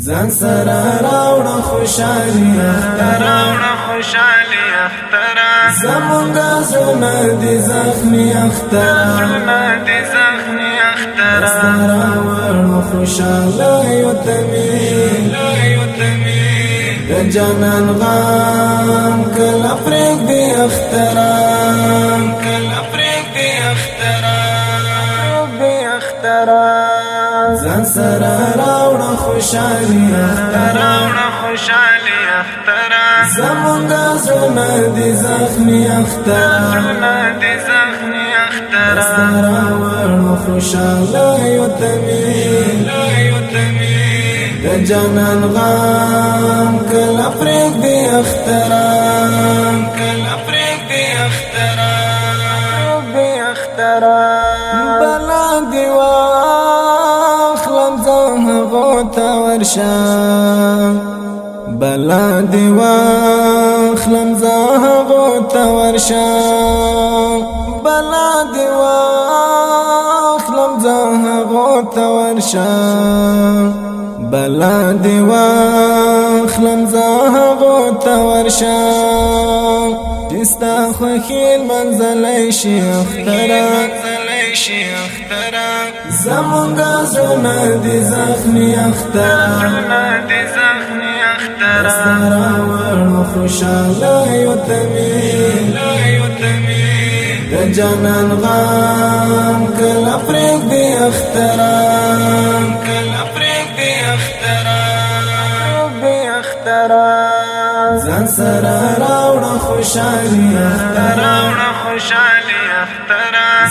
ځان سره راوړ خوشالي راوړ خوشالي اختر. زمونږ زونه دي زخمي اختر. زونه دي زخمي اختر. راوړ خوشاله یو تمي یو تمي د جانان غام کله پرېګ دي اختر. کله پرېګ دي اختر. دي اختر. ځان سره راوړ خوشالي راوړ خوشالي اختر زمونږ زونه دي زخمي اختر زونه دي زخمي اختر راوړ خوشاله یو تمي یو تمي د جانان غام کله پرېګ دي اختر زه غوتا ورشا بلا دی واخلم زه غوتا ورشا بلا دی واخلم زه غوتا ورشا بلا دی واخلم زه غوتا ورشا دستا خوخیل منزلی شي اخترا شي اخترا. زمونږه زونه دي زخمي اخترا. زونه دي زخمي اخترا. راوړ خوشاله یو تمي یو تمي د جانان غام کله پرېګ دي اخترا. کله پرېګ دي اخترا. دي اخترا. ځان سره راوړ خوشالي راوړ خوشالي اخترا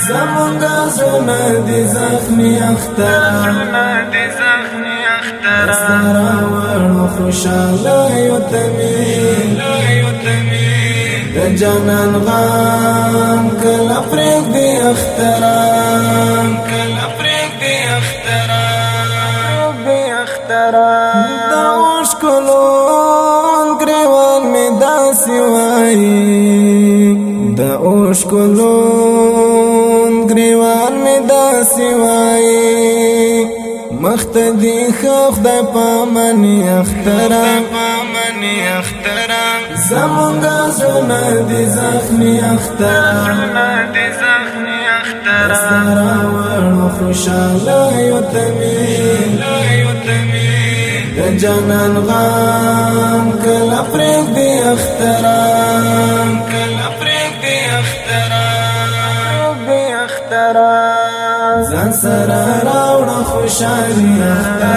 زمونږه زونه دي زخمي اخترا زونه خوشاله یو تمي د جانان غام کله پرېګ دي اخترا کله پرېګ دي اخترا دي اخترا مختدي خو خدای پامني اخترا. پامني اخترا زمونږه زونه دي زخمي اخترا. زونه دي زخمي یو تمي. یو جانان غام کله پرېګ دي اخترا کله اخترا. دي اخترا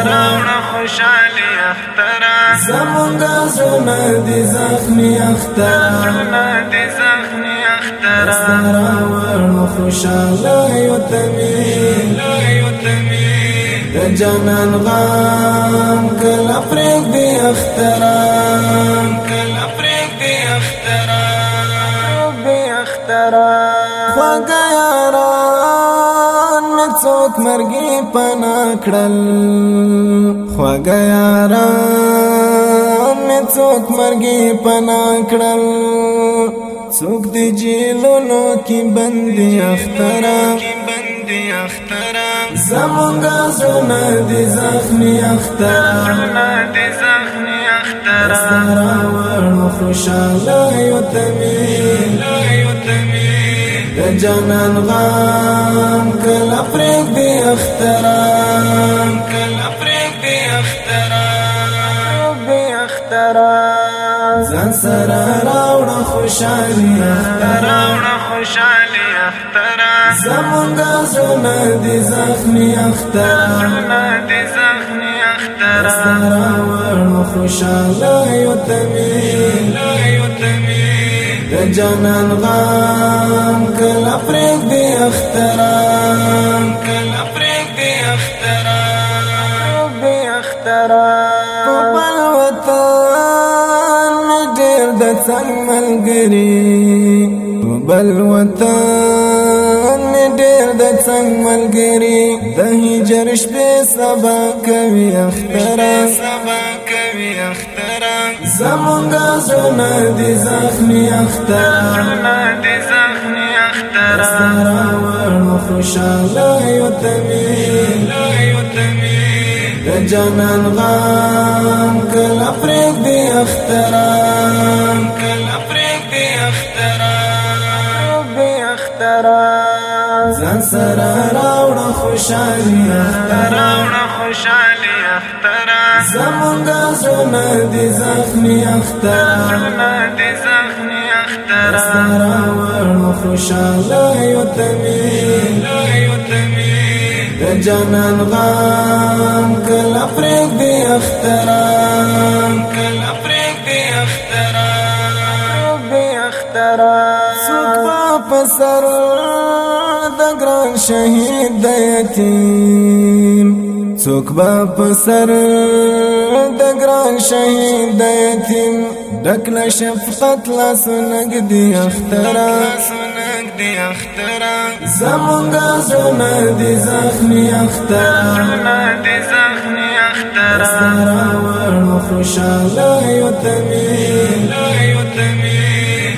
راوړ خوشالي راوړ اخترا زمونږه زونه دي زخمي اخترا زونه دي زخمي اخترا راوړ خوشاله یو تمي یو تمي د جانان غام کله پرېګ اخترا څوک مرګي پنا کړل خواږه یاران مې څوک مرګي پنا کړل څوک دی جیلونو اخترا کی بندي اخترا؟ زمونږه زونه دي زخمي اخترا. زونه دي زخمي اخترا راوړ جانان غام کله پرېګ دي اخترا کله پرېګ دي اخترا دي اخترا ځان سره راوړ خوشالي راوړ خوشالي اخترا زمونږه زونه دي زخمي اخترا زونه دي زخمي اخترا راوړ خوشاله یو جانان غام کله پرېګ دي اخترا کله پرېګ دي اخترا دي اخترا په بل وطن ډېر د څنګ ملګري. په بل وطن ملګري د هجر شپې سبا کوي اخترا سبا کوي اخترا زمونږه زونه دي زخمي اخترا زونه دي زخمي اخترا راوړ خوشاله یو تمي یو تمي د جانان غام کله دی اخترام ځان سره راوړه خوشالي اخترام خوشالي اخترام زمونږه زړه دي زخمي اخترام دي زخمي اخترام سره ورو خوشاله یو تمي د جانان غام کله پرېږ دی اخترام کله پرېږ دی اخترام دی اخترام څوک په سر د ګران شهید د یتیم څوک په سر د ګران شهید یتیم۔ ډکل شفقت لا سنګ دی اخترام سنګ دی اخترام زمونږه دی زخمی اخترام دی زخمی اخترام سره ورو خوشاله یو تمی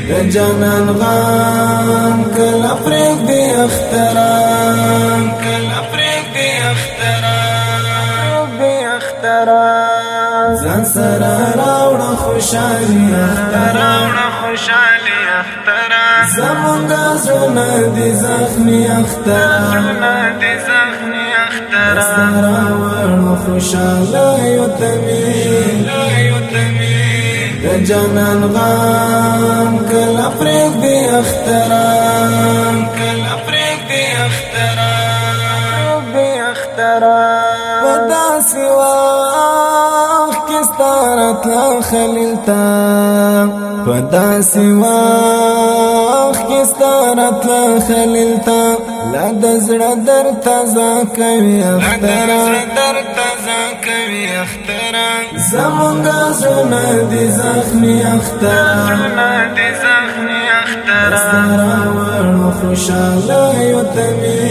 د جانان غام کله پرېږ اخترام کله پرېږ دی اخترام دی اخترام ځان سره راوړه خوشالي راوړه خوشالي اخترام زمونږه زړه دی زخمي اخترام دی زخمي اخترام خوشاله یو یو د جانان غام کله اخترام اخترام دی اخترام په داسې وخت کې ستاره تله خلیل ته زړه در تازه کوي اخترام در تازه کوي اخترام زمونږه زړه دي زخمي اخترام دی زخمي اخترام سره ورو خوشاله یو تمی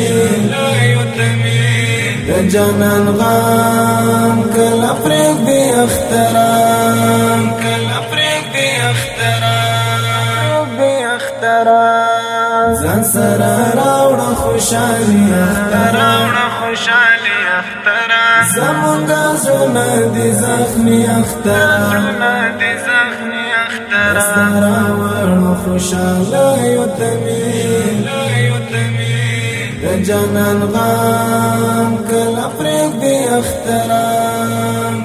جانان غام کله پرېږ دی اخترام کله پرېږ دی اخترام دی اخترام ځان سره راوړه خوشالي راوړه خوشالي اخترام زمونږه زړه دي زخمي اخترام دی زخمي اخترام یو تمی یو تمی د جانان غام کله پرېږ دی اخترام